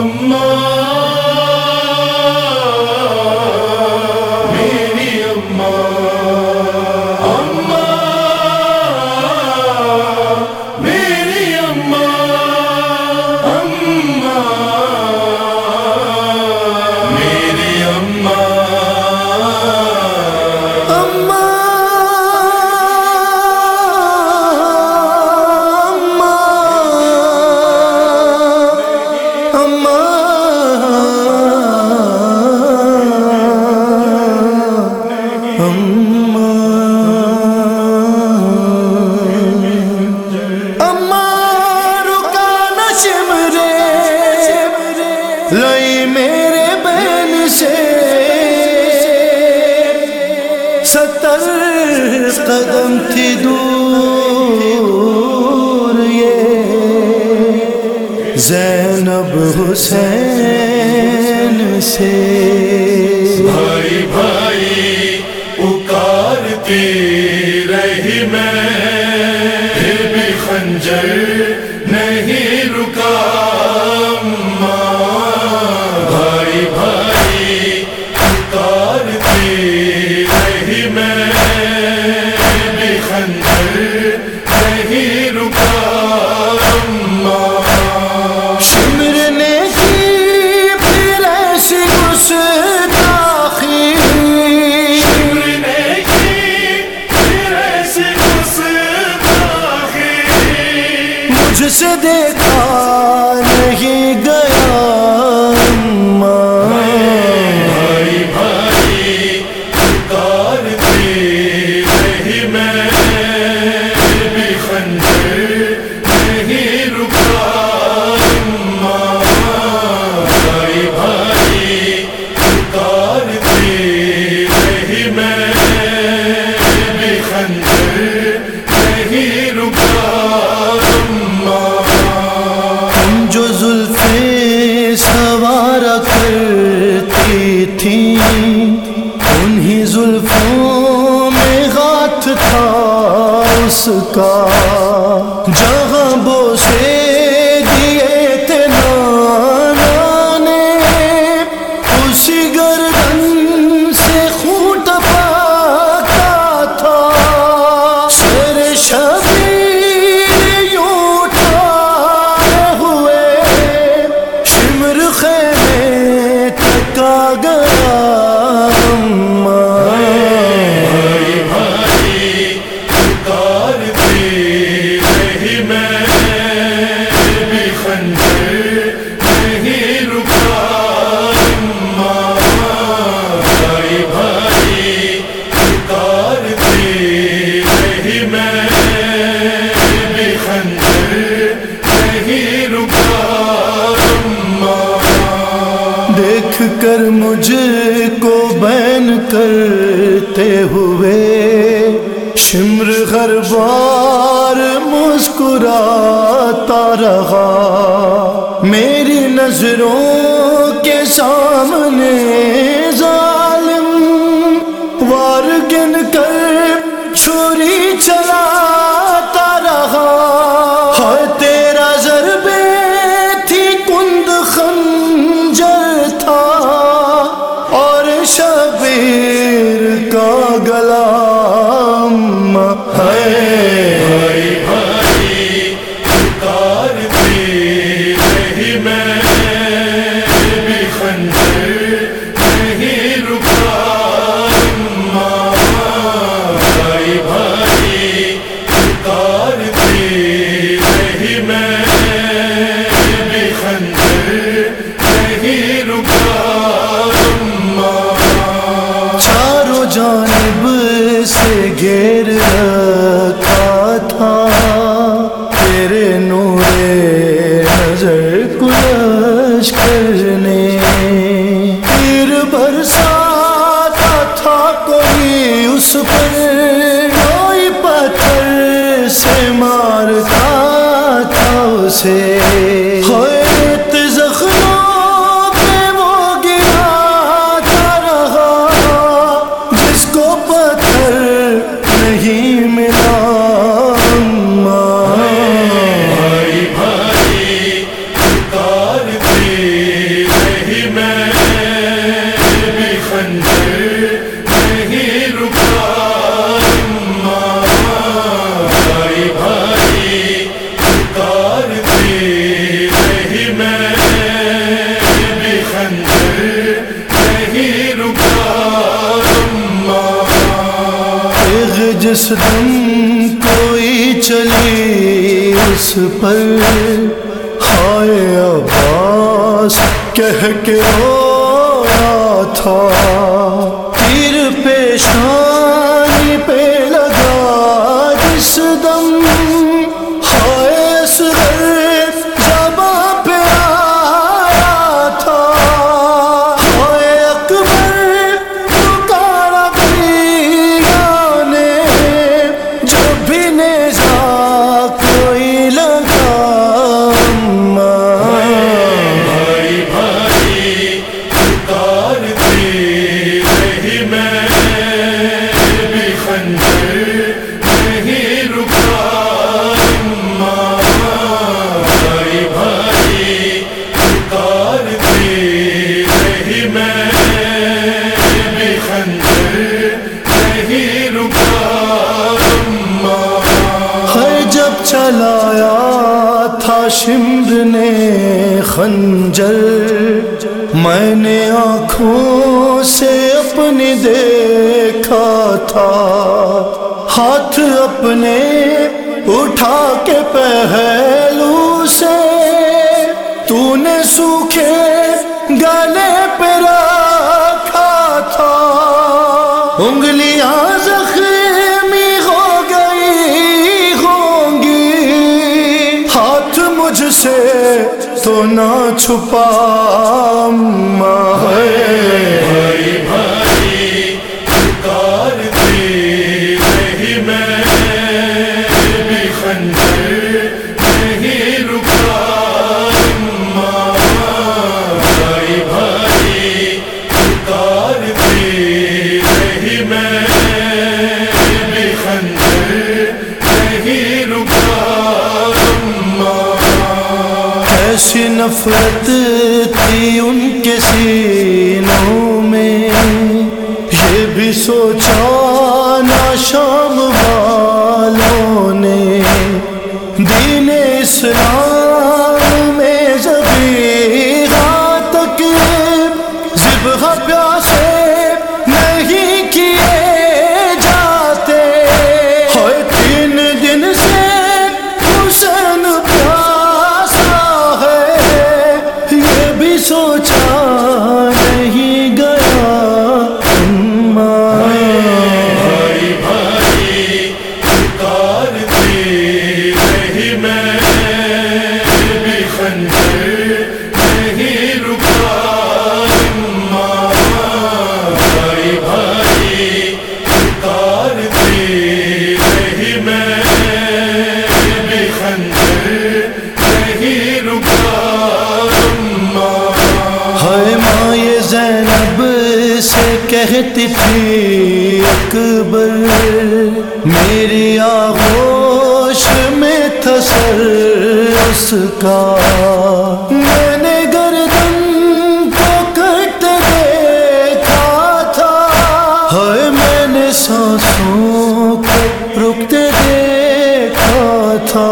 محمد لئی میرے بہن سے ستر قدم تھی دور یہ زینب حسین سے۔ Yeah. میں بھی رکا تم جو زلفیں سوارا کرتی تھیں زلفوں میں ہاتھ تھا اس کا۔ دیکھ کر مجھ کو بین کرتے ہوئے شمر ہر بار مسکراتا رہا۔ میری نظروں کے سامنے ہے۔ جس دم کوئی چلی اس پر۔ ہائے عباس، کہہ کے رویا تھا۔ تیر پیشانی پہ لگا جس دم خنجر، میں نے آنکھوں سے اپنی دیکھا تھا۔ ہاتھ اپنے اٹھا کے پہلو سے تو نے سوکھے گلے پہ رکھا تھا۔ انگلیاں تو نہ چھپا ہے۔ بھائی بھائی رہی میں۔ ایسی نفرت تھی ان کے سینوں میں۔ یہ بھی سوچا نا شام والوں نے۔ دین اسلام کہتے تھے اکبر میری آغوش میں تھا سر اس کا۔ میں نے گردن کو کٹ دیکھا تھا۔ ہر میں نے سانسوں کو رکتے دیکھا تھا۔